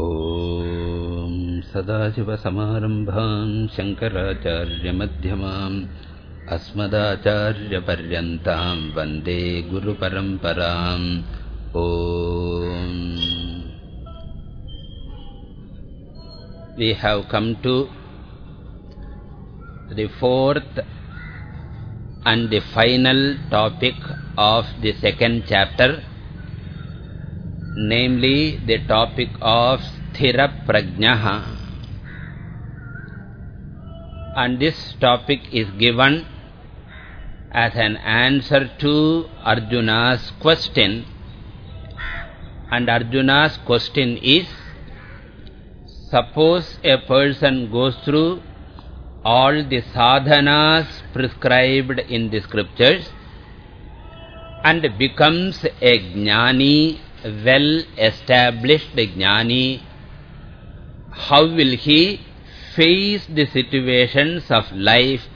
ॐ सदाशिवसमारम्भाम् शङ्कराचार्यमध्यमाम् अस्मदाचार्यपर्यन्ताम् वन्दे गुरुपरम्पराम् ॐ We have come to the fourth and the final topic of the second chapter namely the topic of Sthira Prajnaha. And this topic is given as an answer to Arjuna's question. And Arjuna's question is, suppose a person goes through all the sadhanas prescribed in the scriptures and becomes a jnani well-established jnani, how will he face the situations of life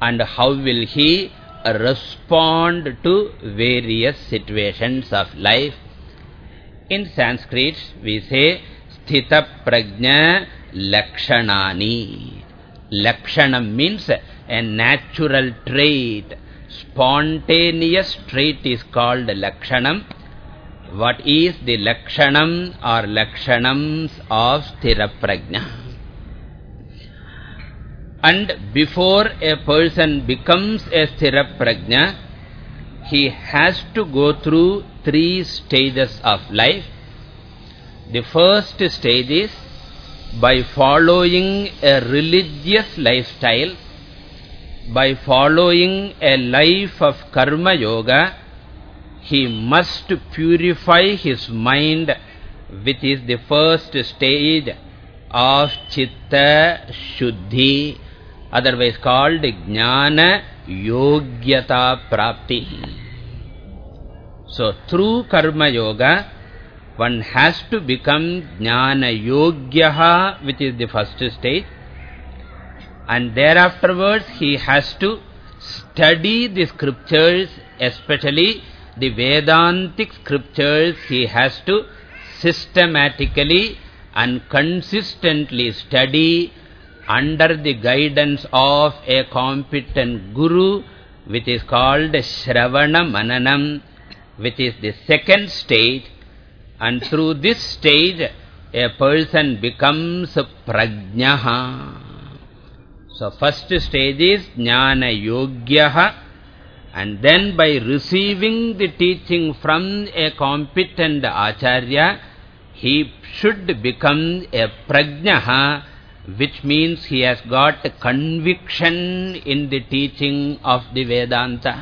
and how will he respond to various situations of life. In Sanskrit, we say, Sthita Prajna Lakshanani. Lakshanam means a natural trait. Spontaneous trait is called Lakshanam what is the lakshanam or lakshanams of sthiraprajna? And before a person becomes a sthiraprajna, he has to go through three stages of life. The first stage is by following a religious lifestyle, by following a life of karma yoga, he must purify his mind, which is the first stage of Chitta Shuddhi, otherwise called Jnana Yogyata Prapti. So, through Karma Yoga, one has to become Jnana Yogyaha, which is the first stage. And thereafterwards, he has to study the scriptures, especially the Vedantic scriptures he has to systematically and consistently study under the guidance of a competent guru which is called Shravana Mananam which is the second stage and through this stage a person becomes prajnaha. So first stage is jnana yogyaha and then by receiving the teaching from a competent acharya, he should become a prajnaha, which means he has got conviction in the teaching of the Vedanta.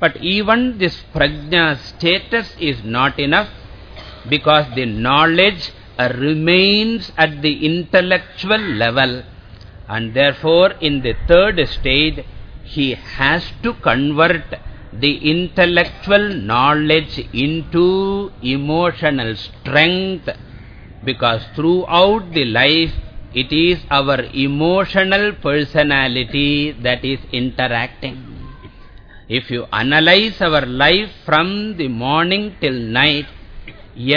But even this prajna status is not enough because the knowledge uh, remains at the intellectual level and therefore in the third stage he has to convert the intellectual knowledge into emotional strength because throughout the life it is our emotional personality that is interacting. If you analyze our life from the morning till night,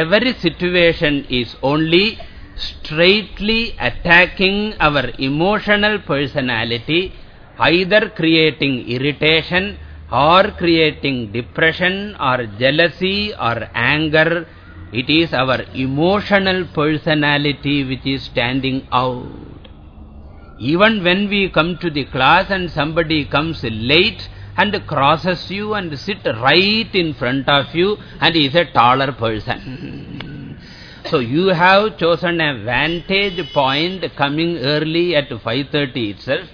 every situation is only straightly attacking our emotional personality either creating irritation or creating depression or jealousy or anger. It is our emotional personality which is standing out. Even when we come to the class and somebody comes late and crosses you and sit right in front of you and is a taller person. so you have chosen a vantage point coming early at 5.30 itself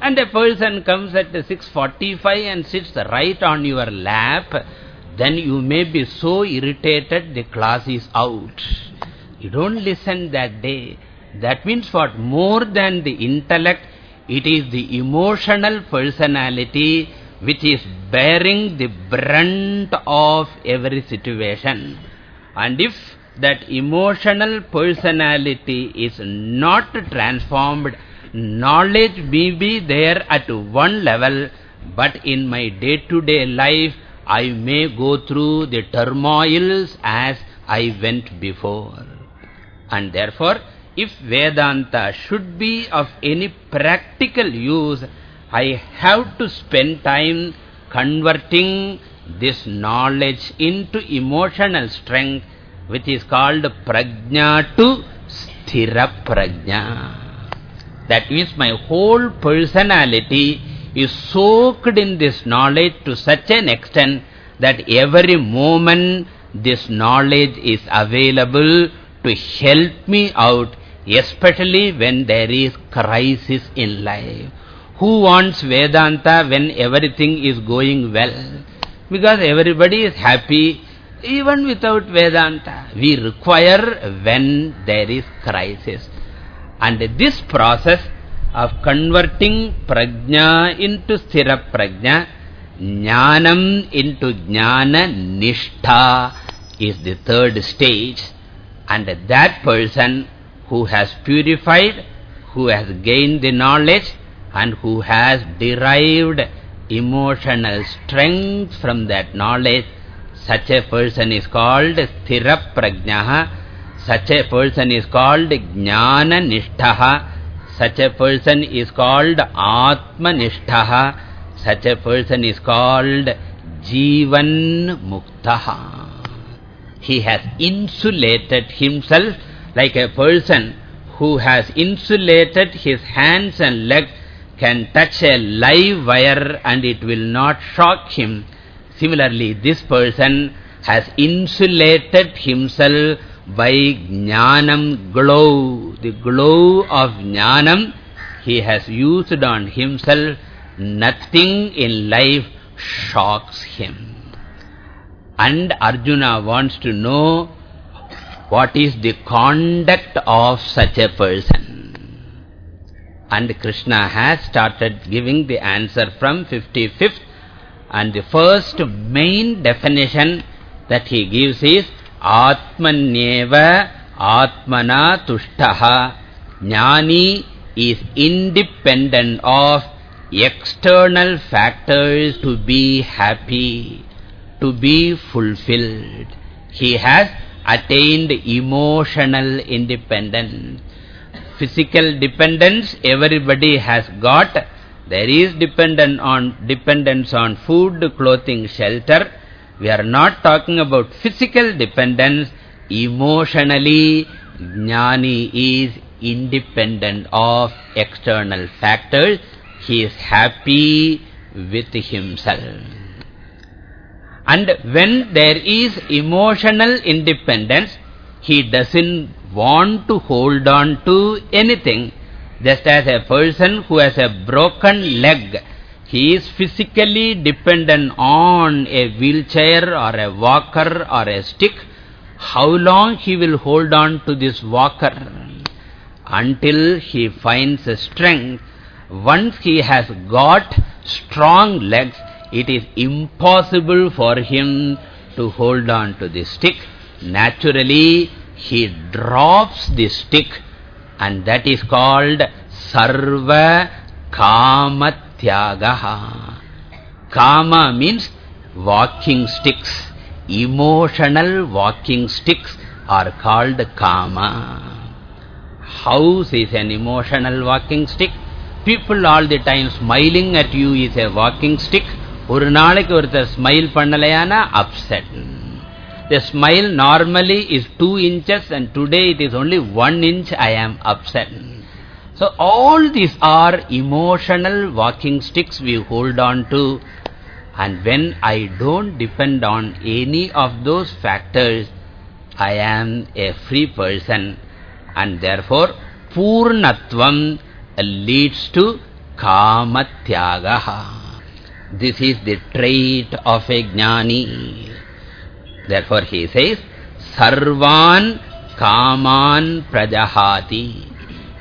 and a person comes at 6.45 and sits right on your lap, then you may be so irritated the class is out. You don't listen that day. That means what? More than the intellect, it is the emotional personality which is bearing the brunt of every situation. And if that emotional personality is not transformed, knowledge may be there at one level, but in my day-to-day -day life, I may go through the turmoils as I went before. And therefore, if Vedanta should be of any practical use, I have to spend time converting this knowledge into emotional strength, which is called prajna to sthira prajna. That means my whole personality is soaked in this knowledge to such an extent that every moment this knowledge is available to help me out, especially when there is crisis in life. Who wants Vedanta when everything is going well? Because everybody is happy even without Vedanta. We require when there is crisis. And this process of converting prajna into sthira prajna, jnanam into jnana nishtha is the third stage. And that person who has purified, who has gained the knowledge, and who has derived emotional strength from that knowledge, such a person is called sthira prajnaha, such a person is called jnana nishtaha, such a person is called atma nishtaha, such a person is called jivan muktaha. He has insulated himself like a person who has insulated his hands and legs can touch a live wire and it will not shock him. Similarly, this person has insulated himself by jnanam glow. The glow of jnanam he has used on himself. Nothing in life shocks him. And Arjuna wants to know what is the conduct of such a person. And Krishna has started giving the answer from 55th. And the first main definition that he gives is Atmanyeva Atmana Tushtaha. Jnani is independent of external factors to be happy, to be fulfilled. He has attained emotional independence physical dependence everybody has got. There is dependent on dependence on food, clothing, shelter. We are not talking about physical dependence. Emotionally, Jnani is independent of external factors. He is happy with himself. And when there is emotional independence, he doesn't want to hold on to anything. Just as a person who has a broken leg, he is physically dependent on a wheelchair or a walker or a stick. How long he will hold on to this walker? Until he finds strength. Once he has got strong legs, it is impossible for him to hold on to the stick. Naturally, he drops the stick and that is called Sarva Kamatyagaha. Kama means walking sticks. Emotional walking sticks are called Kama. House is an emotional walking stick. People all the time smiling at you is a walking stick. ஒரு நாளைக்கு ஒருத்தர் smile பண்ணலையானா upset. The smile normally is 2 inches and today it is only 1 inch I am upset. So all these are emotional walking sticks we hold on to. And when I don't depend on any of those factors, I am a free person. And therefore, Purnatvam leads to Kamatyagaha. This is the trait of a jnani. Therefore he says, Sarvan Kaman Prajahati.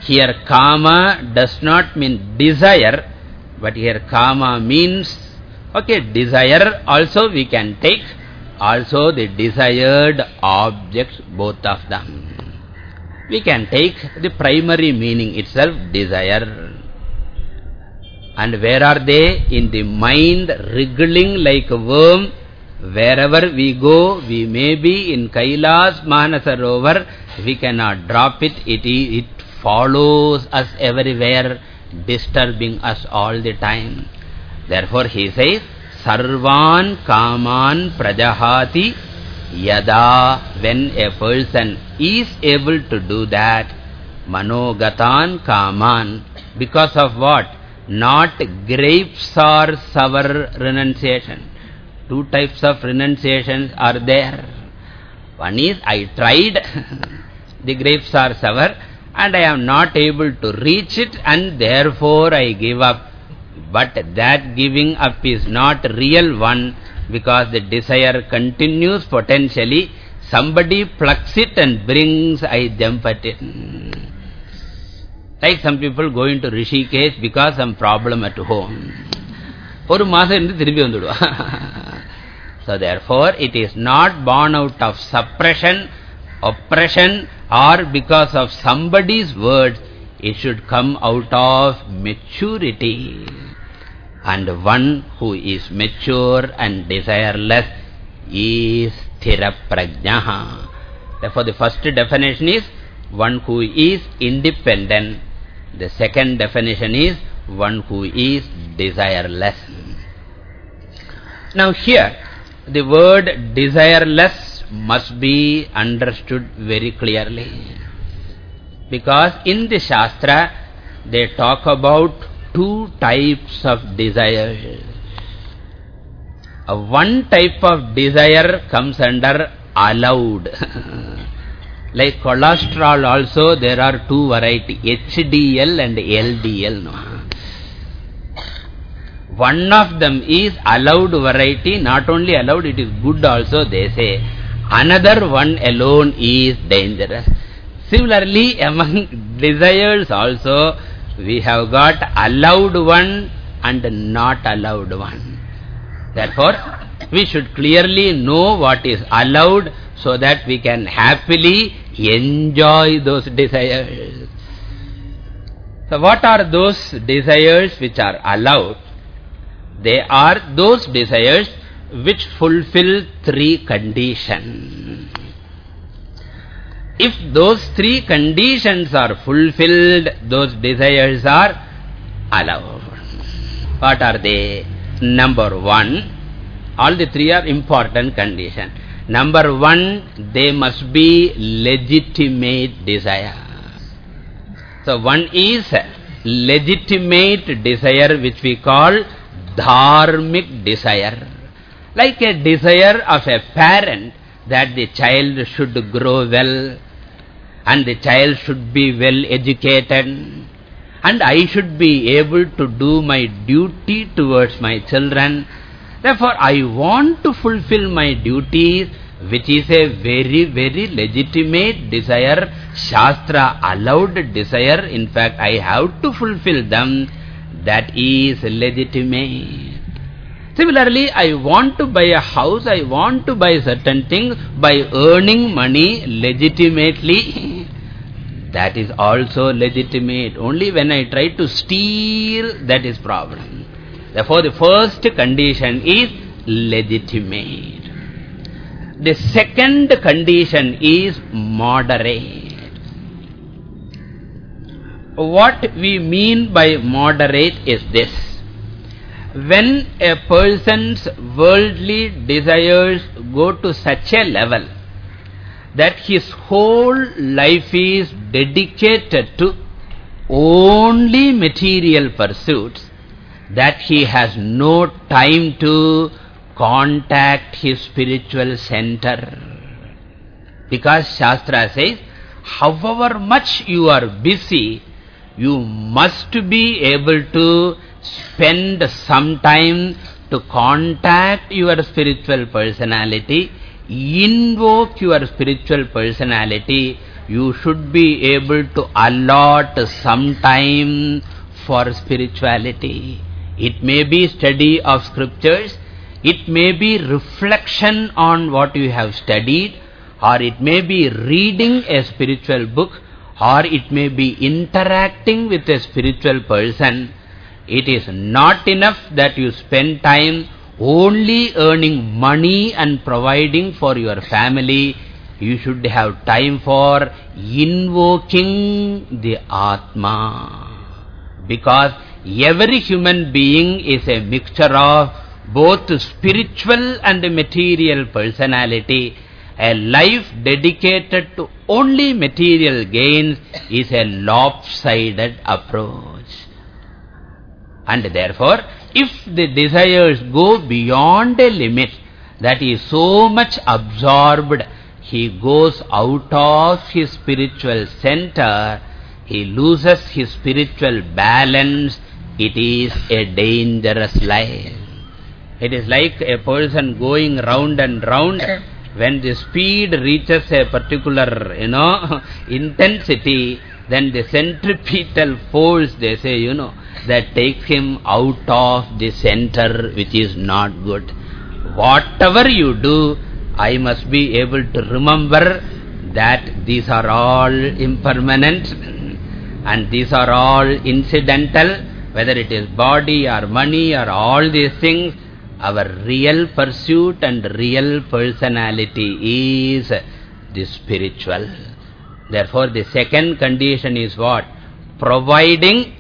Here Kama does not mean desire, but here Kama means, okay, desire also we can take, also the desired objects, both of them. We can take the primary meaning itself, desire. And where are they? In the mind wriggling like a worm Wherever we go, we may be in Kailas, Manasarovar, we cannot drop it. It, it follows us everywhere, disturbing us all the time. Therefore he says, Sarvan Kaman Prajahati Yada, when a person is able to do that, Manogatan Kaman, because of what? Not grapes or sour renunciation. Two types of renunciations are there. One is, I tried, the grapes are sour, and I am not able to reach it and therefore I give up. But that giving up is not real one because the desire continues potentially. Somebody plucks it and brings, I jump at it. Like some people go into Rishikesh because some problem at home. So therefore, it is not born out of suppression, oppression, or because of somebody's words. It should come out of maturity. And one who is mature and desireless is Sthiraprajnaha. Therefore, the first definition is one who is independent. The second definition is one who is desireless. Now here, the word desireless must be understood very clearly. Because in the Shastra, they talk about two types of desire. One type of desire comes under allowed. like cholesterol also, there are two varieties, HDL and LDL. No? One of them is allowed variety, not only allowed, it is good also, they say. Another one alone is dangerous. Similarly, among desires also, we have got allowed one and not allowed one. Therefore, we should clearly know what is allowed so that we can happily enjoy those desires. So what are those desires which are allowed? They are those desires which fulfill three conditions. If those three conditions are fulfilled, those desires are allowed. What are they? Number one, all the three are important conditions. Number one, they must be legitimate desire. So one is legitimate desire which we call dharmic desire. Like a desire of a parent that the child should grow well and the child should be well educated and I should be able to do my duty towards my children. Therefore, I want to fulfill my duties which is a very, very legitimate desire, Shastra allowed desire. In fact, I have to fulfill them that is legitimate. Similarly, I want to buy a house, I want to buy certain things by earning money legitimately. that is also legitimate. Only when I try to steal, that is problem. Therefore, the first condition is legitimate. The second condition is moderate. What we mean by moderate is this. When a person's worldly desires go to such a level that his whole life is dedicated to only material pursuits, that he has no time to contact his spiritual center. Because Shastra says, however much you are busy, you must be able to spend some time to contact your spiritual personality, invoke your spiritual personality, you should be able to allot some time for spirituality. It may be study of scriptures, it may be reflection on what you have studied, or it may be reading a spiritual book, or it may be interacting with a spiritual person, it is not enough that you spend time only earning money and providing for your family, you should have time for invoking the Atma. Because every human being is a mixture of both spiritual and material personality. A life dedicated to only material gains is a lopsided approach. And therefore, if the desires go beyond a limit, that is so much absorbed, he goes out of his spiritual center, he loses his spiritual balance, it is a dangerous life. It is like a person going round and round. When the speed reaches a particular, you know, intensity, then the centripetal force, they say, you know, that takes him out of the center, which is not good. Whatever you do, I must be able to remember that these are all impermanent and these are all incidental, whether it is body or money or all these things, our real pursuit and real personality is the spiritual. Therefore, the second condition is what? Providing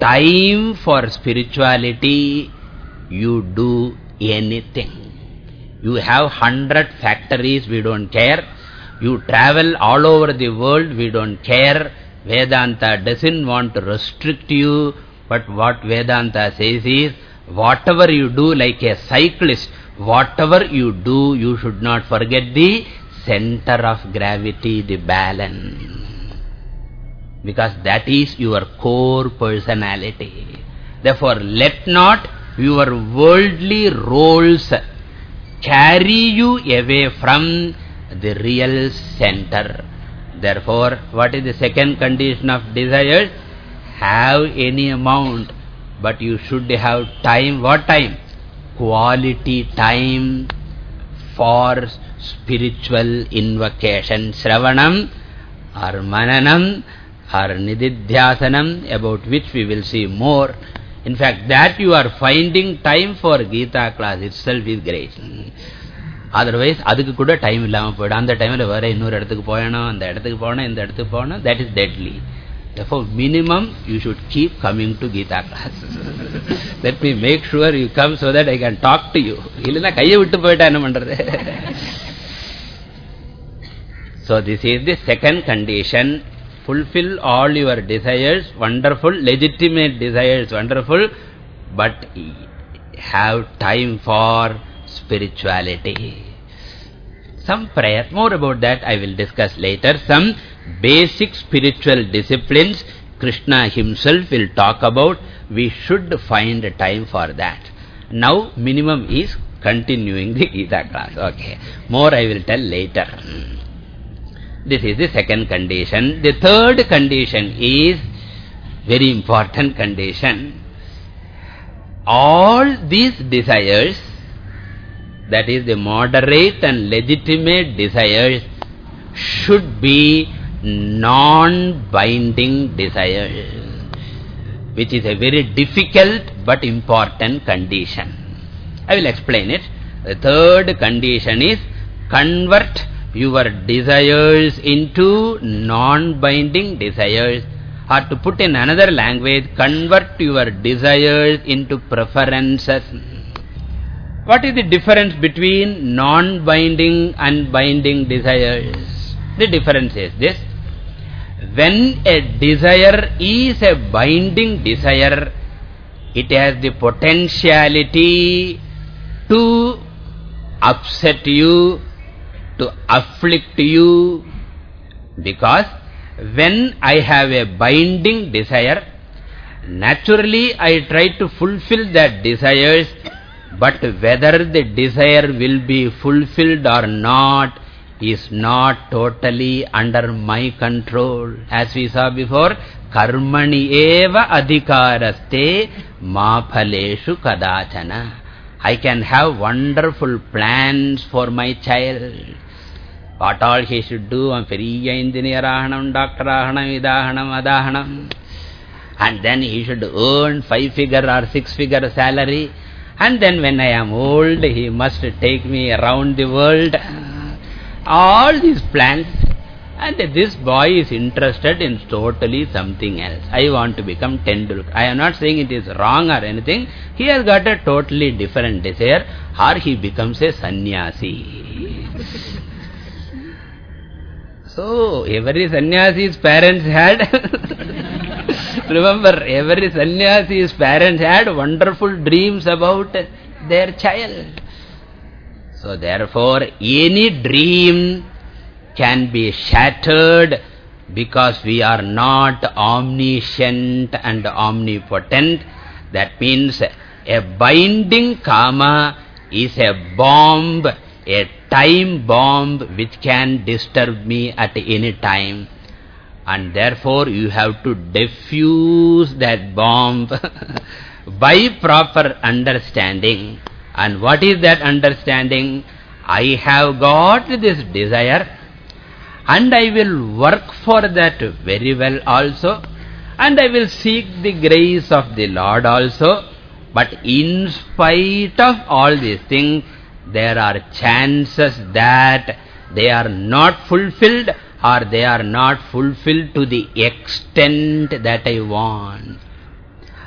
time for spirituality, you do anything. You have hundred factories, we don't care. You travel all over the world, we don't care. Vedanta doesn't want to restrict you, but what Vedanta says is, whatever you do like a cyclist, whatever you do, you should not forget the center of gravity, the balance. Because that is your core personality. Therefore, let not your worldly roles carry you away from the real center. Therefore, what is the second condition of desires? Have any amount, but you should have time. What time? Quality time for spiritual invocation. Sravanam or Mananam or Nididhyasanam, about which we will see more. In fact, that you are finding time for Gita class itself is great. Otherwise, அதுக்கு கூட time இல்லாம போயிடும் அந்த டைம்ல வேற இன்னொரு இடத்துக்கு போயணும் அந்த இடத்துக்கு போகணும் இந்த இடத்துக்கு போகணும் that is deadly therefore minimum you should keep coming to Gita class let me make sure you come so that I can talk to you இல்லைன்னா கையை விட்டு போயிட்டா என்ன பண்றது so this is the second condition fulfill all your desires, wonderful, legitimate desires, wonderful, but have time for spirituality. Some prayer, more about that I will discuss later. Some basic spiritual disciplines Krishna himself will talk about. We should find time for that. Now minimum is continuing the Gita class. Okay. More I will tell later. This is the second condition. The third condition is very important condition. All these desires, that is the moderate and legitimate desires, should be non-binding desires, which is a very difficult but important condition. I will explain it. The third condition is convert your desires into non-binding desires or to put in another language, convert your desires into preferences. What is the difference between non-binding and binding desires? The difference is this. When a desire is a binding desire, it has the potentiality to upset you, to afflict you because when I have a binding desire, naturally I try to fulfill that desires, but whether the desire will be fulfilled or not is not totally under my control. As we saw before, karmani eva adhikaraste ma phaleshu kadachana. I can have wonderful plans for my child. What all he should do, I'm Periya engineer ahanam, doctor ahanam, idahanam, adahanam. And then he should earn five-figure or six-figure salary. And then when I am old, he must take me around the world. All these plans. And this boy is interested in totally something else. I want to become Tendulkar. I am not saying it is wrong or anything. He has got a totally different desire. Or he becomes a sannyasi so, every sannyasi's parents had... Remember, every sannyasi's parents had wonderful dreams about their child. So therefore, any dream can be shattered because we are not omniscient and omnipotent. That means a binding karma is a bomb, a time bomb which can disturb me at any time. And therefore you have to diffuse that bomb by proper understanding. And what is that understanding? I have got this desire and I will work for that very well also and I will seek the grace of the Lord also. But in spite of all these things, there are chances that they are not fulfilled or they are not fulfilled to the extent that I want.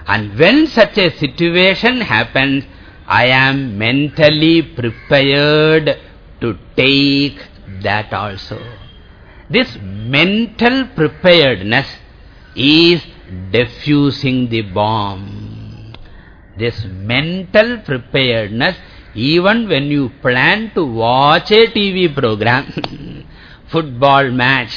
And when such a situation happens, I am mentally prepared to take that also. This mental preparedness is diffusing the bomb. This mental preparedness, even when you plan to watch a TV program, football match,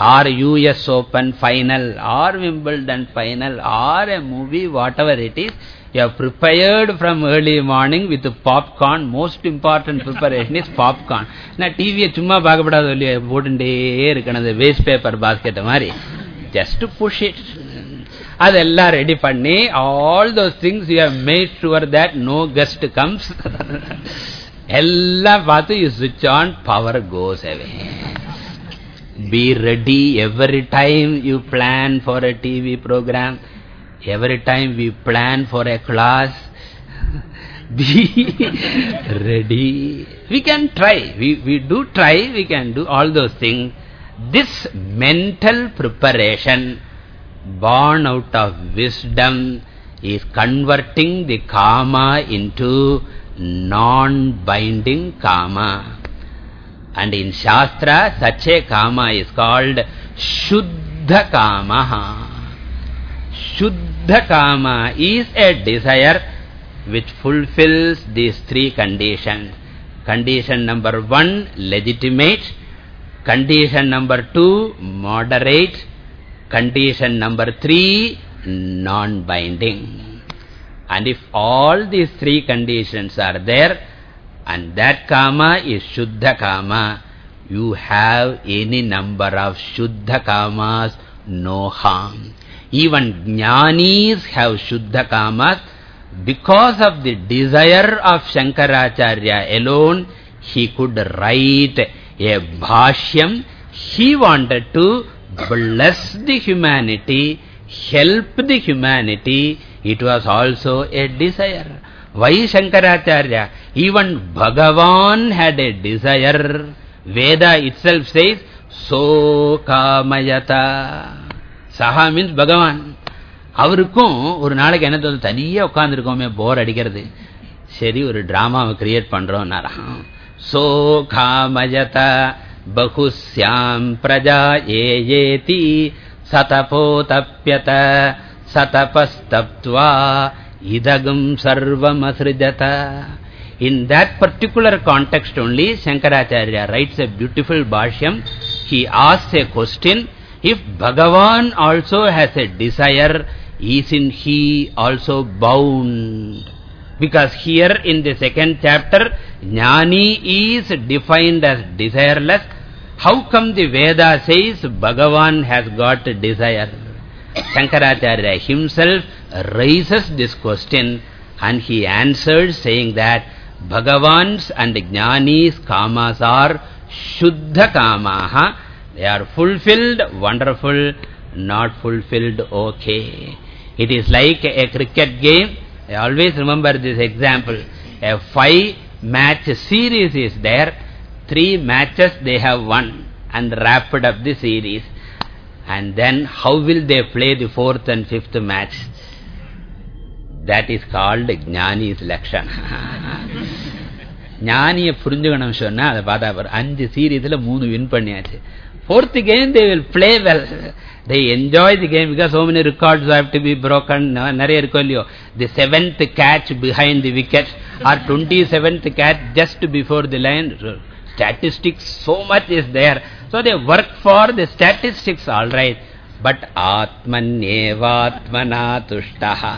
or US Open final, or Wimbledon final, or a movie, whatever it is, you are prepared from early morning with popcorn. Most important preparation is popcorn. Now, TV chumma paakapada solli, potundey irukana waste paper basket mari. Just to push it. அதெல்லாம் ready பண்ணி all those things you have made sure that no guest comes எல்லாம் பார்த்து you switch on power goes away be ready every time you plan for a TV program Every time we plan for a class, be ready. We can try. We, we do try. We can do all those things. This mental preparation born out of wisdom is converting the karma into non-binding karma. And in Shastra, such a karma is called Shuddha Kamaha. Shuddha Kama is a desire which fulfills these three conditions. Condition number one, legitimate. Condition number two, moderate. Condition number three, non-binding. And if all these three conditions are there, and that karma is Shuddha Kama, you have any number of Shuddha Kamas, no harm. Even jnanis have Shuddha Kamas. Because of the desire of Shankaracharya alone, he could write a bhashyam. He wanted to bless the humanity, help the humanity. It was also a desire. Why Shankaracharya? Even Bhagavan had a desire. Veda itself says, So kamayata. சஹா means Bhagavan அவருக்கும் ஒரு நாளைக்கு என்ன தோணும் தனியாக உட்காந்துருக்கோமே போர் அடிக்கிறது சரி ஒரு டிராமாவை கிரியேட் பண்றோம் बहुस्याम् प्रजा एयेति सतपोतप्यत, सतपस्तप्त्वा इदगम् सर्वमसृजत। In that particular context only Shankaracharya writes a beautiful bhashyam he आस् a question if Bhagavan also has a desire is in he also bound because here in the second chapter Jnani is defined as desireless. How come the Veda says Bhagavan has got desire? Shankaracharya himself raises this question and he answers saying that Bhagavans and Jnani's kamas are Shuddha kamaha they are fulfilled, wonderful, not fulfilled, okay. It is like a cricket game. I always remember this example. A five-match series is there. Three matches they have won and wrapped up the series. And then how will they play the fourth and fifth match? That is called Jnani's Lakshana. ஞானிய புரிஞ்சுக்கணும் சொன்னா அதை பார்த்தா அஞ்சு சீரீஸ்ல மூணு win பண்ணியாச்சு fourth game they will play well they enjoy the game because so many records have to be broken நிறைய இருக்கும் இல்லையோ the seventh catch behind the wicket or 27th catch just before the line statistics so much is there so they work for the statistics all right but atmanyevatmana tushtaha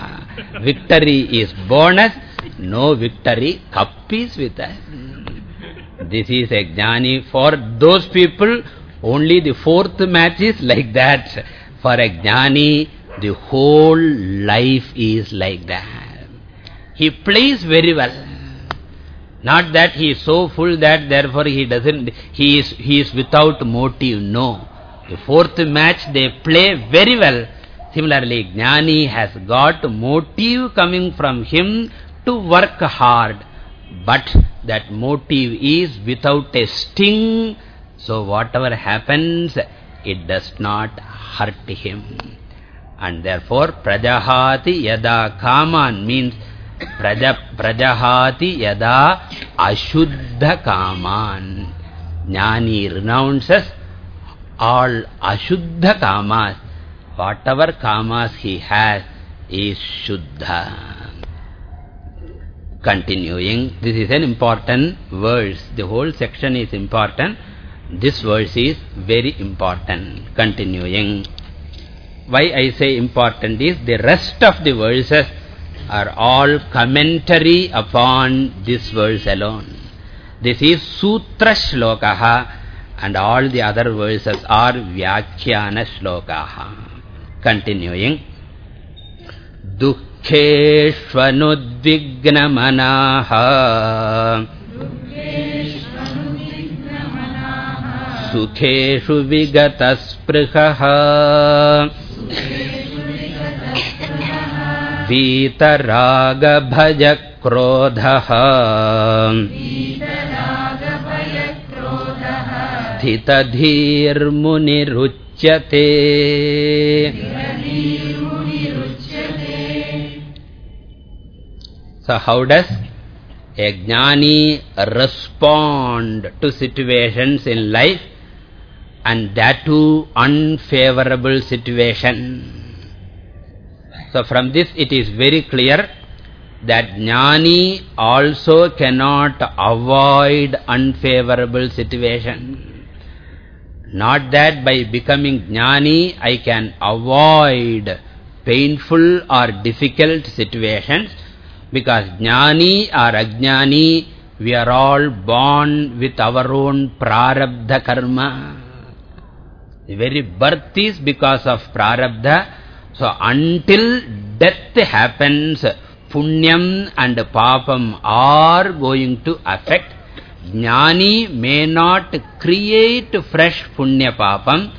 victory is bonus no victory cup is with us this is a jnani for those people only the fourth match is like that. For a jnani, the whole life is like that. He plays very well. Not that he is so full that therefore he doesn't, he is, he is without motive. No. The fourth match they play very well. Similarly, Jnani has got motive coming from him to work hard. But that motive is without a sting so whatever happens, it does not hurt him. And therefore, prajahati yada kaman means praja, prajahati yada ashuddha kaman. Jnani renounces all ashuddha kamas. Whatever kamas he has is shuddha. Continuing, this is an important verse. The whole section is important. This verse is very important. Continuing. Why I say important is the rest of the verses are all commentary upon this verse alone. This is Sutra Shlokaha and all the other verses are Vyakhyana Shlokaha. Continuing. Dukheshvanudvignamanaha सुखेषु विगतस्पृहः। वीतरागभजक्रोधः स्थितधीर्मुनिरुच्यते So how does a jnani respond to situations in life and that too unfavorable situation. So from this it is very clear that jnani also cannot avoid unfavorable situation. Not that by becoming jnani I can avoid painful or difficult situations, because jnani or ajnani, we are all born with our own prarabdha karma. The very birth is because of prarabdha. So until death happens, punyam and papam are going to affect. Jnani may not create fresh punya papam.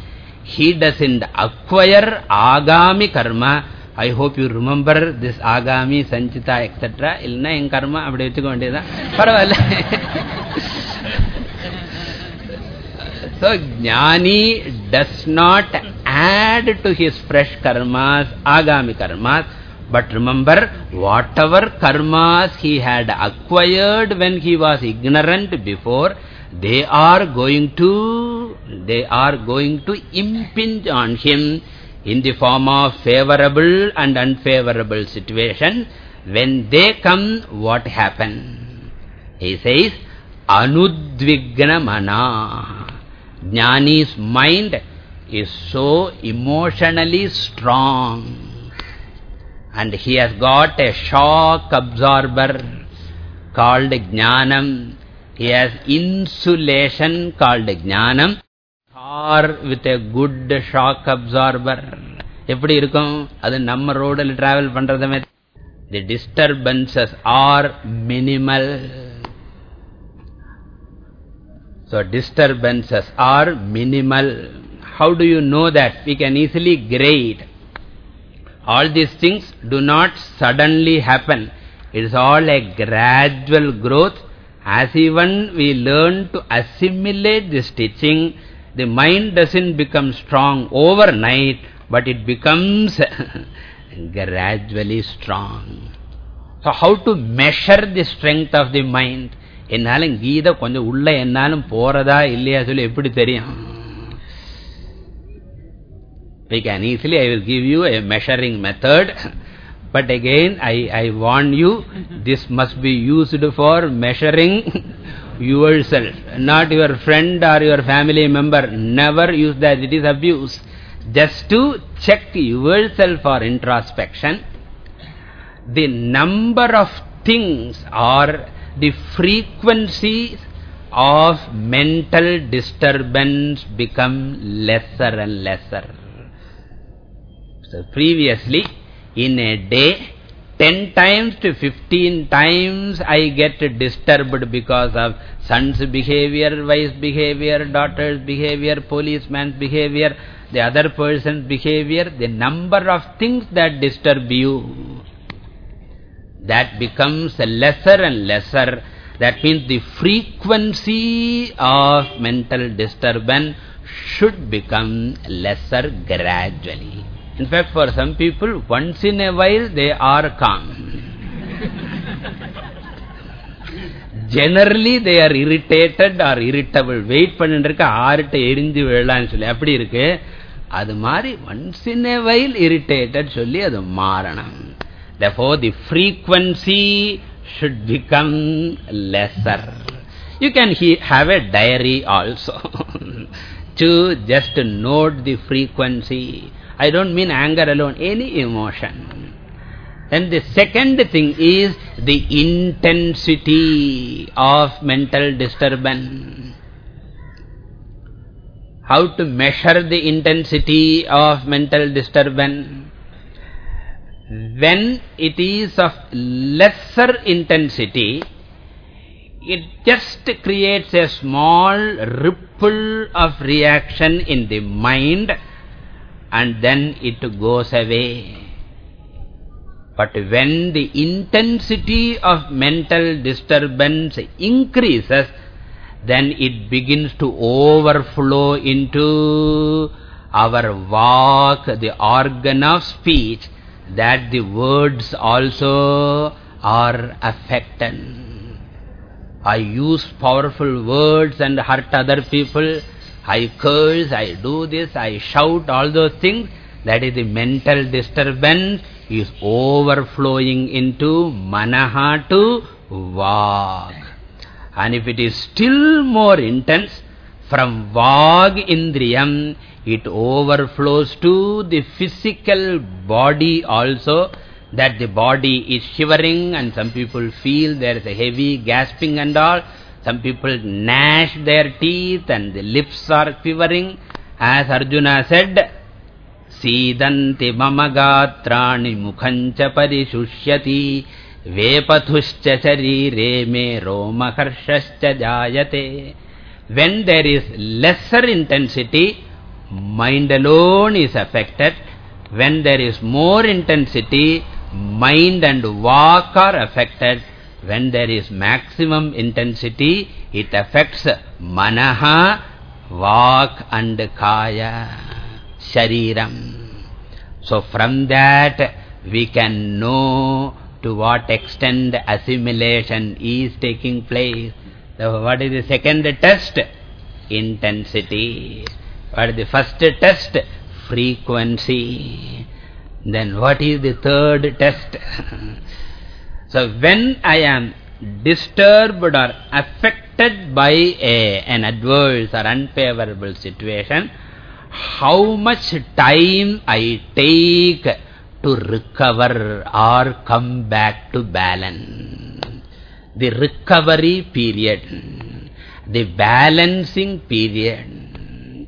He doesn't acquire agami karma. I hope you remember this Agami, Sanchita, etc. Ilna in karma, அப்படி வச்சுக்க வேண்டியதான் பரவாயில்ல So, Jnani does not add to his fresh karmas, agami karmas. But remember, whatever karmas he had acquired when he was ignorant before, they are going to, they are going to impinge on him in the form of favorable and unfavorable situation. When they come, what happen? He says, Anudvigna mana. Jnani's mind is so emotionally strong. And he has got a shock absorber called Jnanam. He has insulation called Jnanam Or with a good shock absorber. எப்படி இருக்கும் அது நம்ம ரோடில் travel பண்றதுமே the disturbances are minimal so disturbances are minimal how do you know that we can easily grade All these things do not suddenly happen. It is all a gradual growth. As even we learn to assimilate this teaching, the mind doesn't become strong overnight, but it becomes gradually strong. So how to measure the strength of the mind? என்னாலும் கீதை கொஞ்சம் உள்ள என்னாலும் போறதா இல்லையா சொல்லி எப்படி தெரியும் We can easily, I will give you a measuring method. But again, I, I warn you, this must be used for measuring yourself, not your friend or your family member. Never use that, it is abuse. Just to check yourself for introspection, the number of things or the frequencies of mental disturbance become lesser and lesser. So previously, in a day, 10 times to 15 times I get disturbed because of son's behavior, wife's behavior, daughter's behavior, policeman's behavior, the other person's behavior, the number of things that disturb you. That becomes lesser and lesser. That means the frequency of mental disturbance should become lesser gradually. In fact, for some people, once in a while, they are calm. Generally, they are irritated or irritable. Wait பண்ணிருக்க ஆறுட்ட எரிஞ்சு விழலான்னு சொல்லி அப்படி இருக்கு அது மாதிரி once in a while irritated சொல்லி அது மாறணும் therefore the frequency should become lesser you can have a diary also to just note the frequency I don't mean anger alone, any emotion. Then the second thing is the intensity of mental disturbance. How to measure the intensity of mental disturbance? When it is of lesser intensity, it just creates a small ripple of reaction in the mind and then it goes away. But when the intensity of mental disturbance increases, then it begins to overflow into our vak, the organ of speech, that the words also are affected. I use powerful words and hurt other people. I curse, I do this, I shout, all those things, that is the mental disturbance is overflowing into manaha to vag. And if it is still more intense, from vag indriyam, it overflows to the physical body also, that the body is shivering and some people feel there is a heavy gasping and all. Some people gnash their teeth and the lips are quivering. As Arjuna said, Sidanti mamagatrani mukhancha parishusyati Vepatushcha sharire me romaharshascha jayate. When there is lesser intensity, mind alone is affected. When there is more intensity, mind and vak are affected. When there is maximum intensity, it affects manaha, vak and kaya, shariram. So from that, we can know to what extent assimilation is taking place. So what is the second test? Intensity. What is the first test? Frequency. Then what is the third test? So when I am disturbed or affected by a, an adverse or unfavorable situation, how much time I take to recover or come back to balance. The recovery period, the balancing period.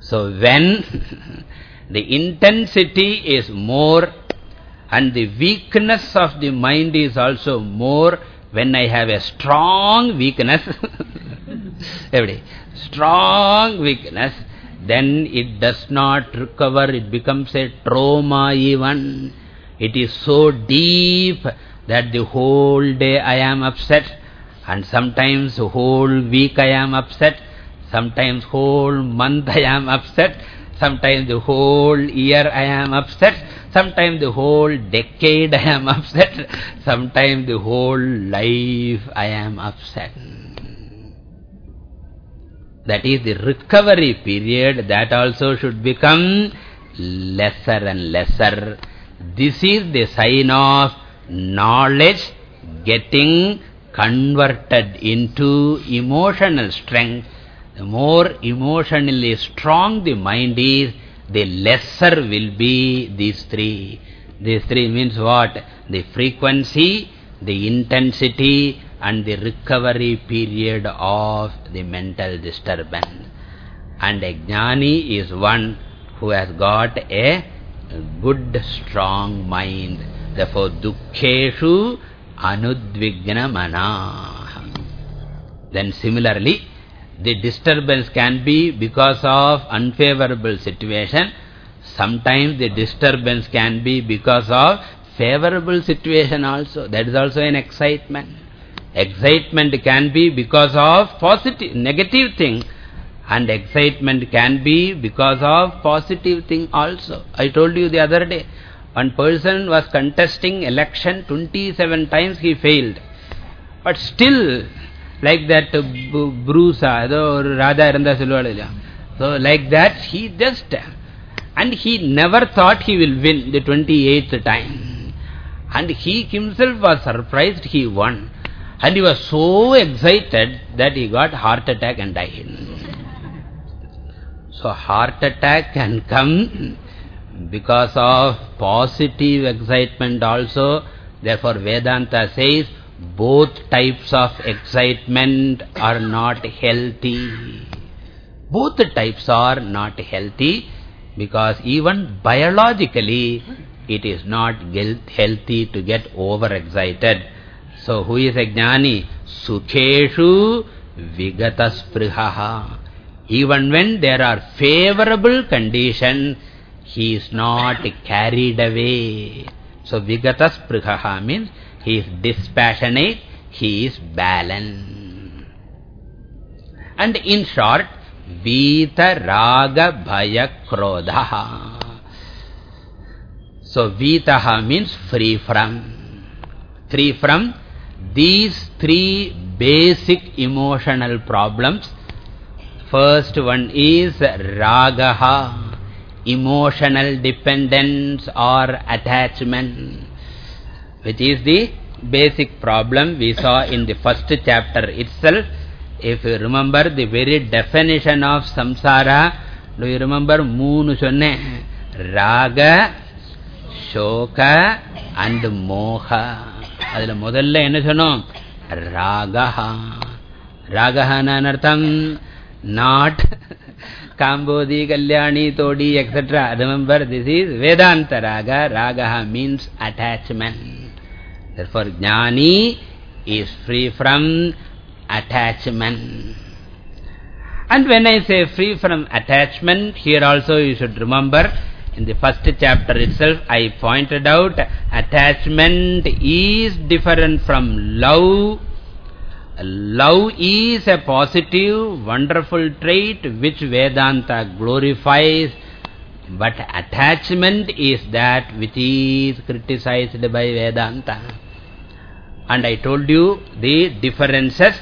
So when the intensity is more and the weakness of the mind is also more when I have a strong weakness. Every strong weakness, then it does not recover, it becomes a trauma even. It is so deep that the whole day I am upset and sometimes whole week I am upset, sometimes whole month I am upset, sometimes the whole year I am upset, sometimes the whole decade I am upset, sometimes the whole life I am upset. That is the recovery period that also should become lesser and lesser. This is the sign of knowledge getting converted into emotional strength. The more emotionally strong the mind is, the lesser will be these three. These three means what? The frequency, the intensity, and the recovery period of the mental disturbance. And a jnani is one who has got a good, strong mind. Therefore, dukkheshu anudvigna manah. Then similarly, the disturbance can be because of unfavorable situation. Sometimes the disturbance can be because of favorable situation also. That is also an excitement. Excitement can be because of positive, negative thing. And excitement can be because of positive thing also. I told you the other day, one person was contesting election 27 times he failed. But still, like that uh, Bruce, or Radha Iranda So like that, he just, uh, and he never thought he will win the 28th time. And he himself was surprised he won. And he was so excited that he got heart attack and died. So heart attack can come because of positive excitement also. Therefore Vedanta says both types of excitement are not healthy. Both types are not healthy because even biologically it is not healthy to get overexcited. So who is a jnani? Sukheshu vigatasprihaha. Even when there are favorable conditions, he is not carried away. So vigatasprihaha means he is dispassionate, he is balanced. And in short, Vita Raga Bhaya Krodha. So Vitaha means free from. Free from these three basic emotional problems. First one is ragaha, emotional dependence or attachment, which is the basic problem we saw in the first chapter itself. If you remember the very definition of samsara, do you remember moonu sonne? Raga, shoka and moha. அதுல முதல்ல என்ன சொன்னோம் ராகஹா ராகஹான அர்த்தம் not Kambodi, Kalyani, Todi, etc. Remember, this is Vedanta Raga. Ragaha means attachment. Therefore, Jnani is free from attachment. And when I say free from attachment, here also you should remember in the first chapter itself, I pointed out attachment is different from love. Love is a positive, wonderful trait which Vedanta glorifies. But attachment is that which is criticized by Vedanta. And I told you the differences.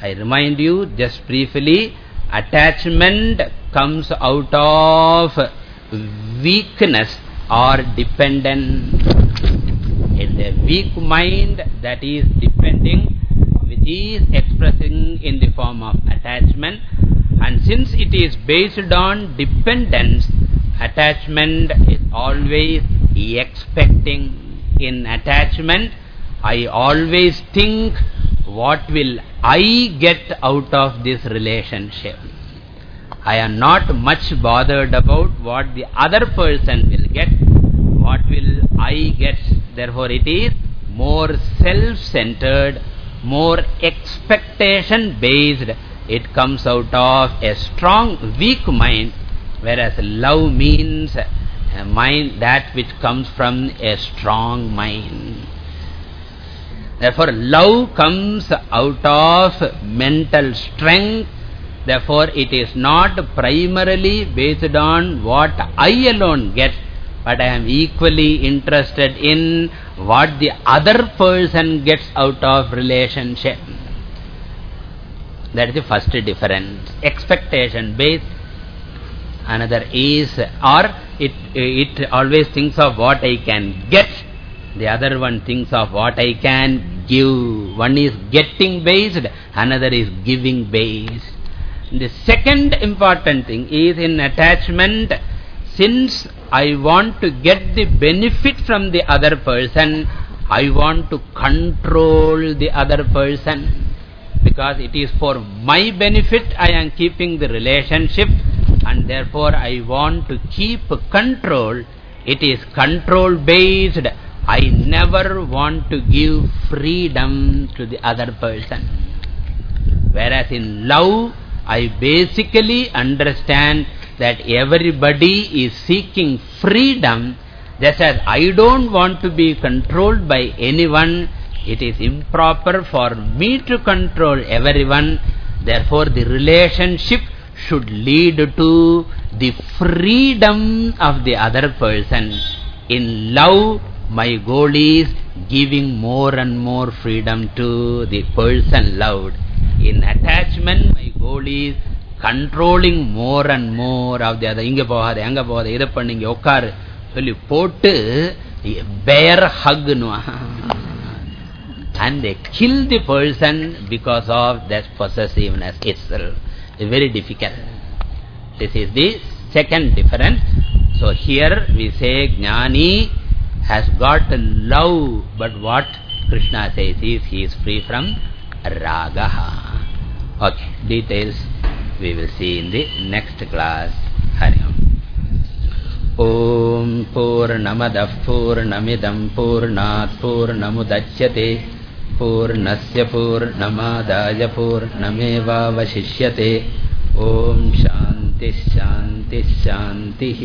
I remind you just briefly, attachment comes out of weakness or dependent. It's the weak mind that is depending, which is expressing in the form of attachment. And since it is based on dependence, attachment is always expecting. In attachment, I always think, what will I get out of this relationship? I am not much bothered about what the other person will get, what will I get. Therefore, it is more self-centered, more expectation-based. It comes out of a strong, weak mind Whereas love means a mind that which comes from a strong mind. Therefore, love comes out of mental strength. Therefore, it is not primarily based on what I alone get, but I am equally interested in what the other person gets out of relationship. That is the first difference. Expectation based. Another is, or it, it always thinks of what I can get. The other one thinks of what I can give. One is getting based, another is giving based. The second important thing is in attachment, since I want to get the benefit from the other person, I want to control the other person. Because it is for my benefit I am keeping the relationship and therefore I want to keep control. It is control based. I never want to give freedom to the other person. Whereas in love, I basically understand that everybody is seeking freedom just as I don't want to be controlled by anyone, it is improper for me to control everyone. Therefore, the relationship should lead to the freedom of the other person. In love, my goal is giving more and more freedom to the person loved. In attachment, my goal is controlling more and more of the other. இங்க போகாத எங்க போகாத இதை பண்ணி இங்க உட்காரு சொல்லி போட்டு bear hug and they kill the person because of that possessiveness itself. It's very difficult. This is the second difference. So here we say Jnani has got love, but what Krishna says is he is free from ragaha. Okay, details we will see in the next class. Hari. ॐ पूर्णमदः पूर्णमिदम् पूर्णात् पूर्णमुदच्यते पूर्णस्य पूर्णमादाय पूर्णमेवावशिष्यते ॐ शान्तिः शान्तिः शान्तिः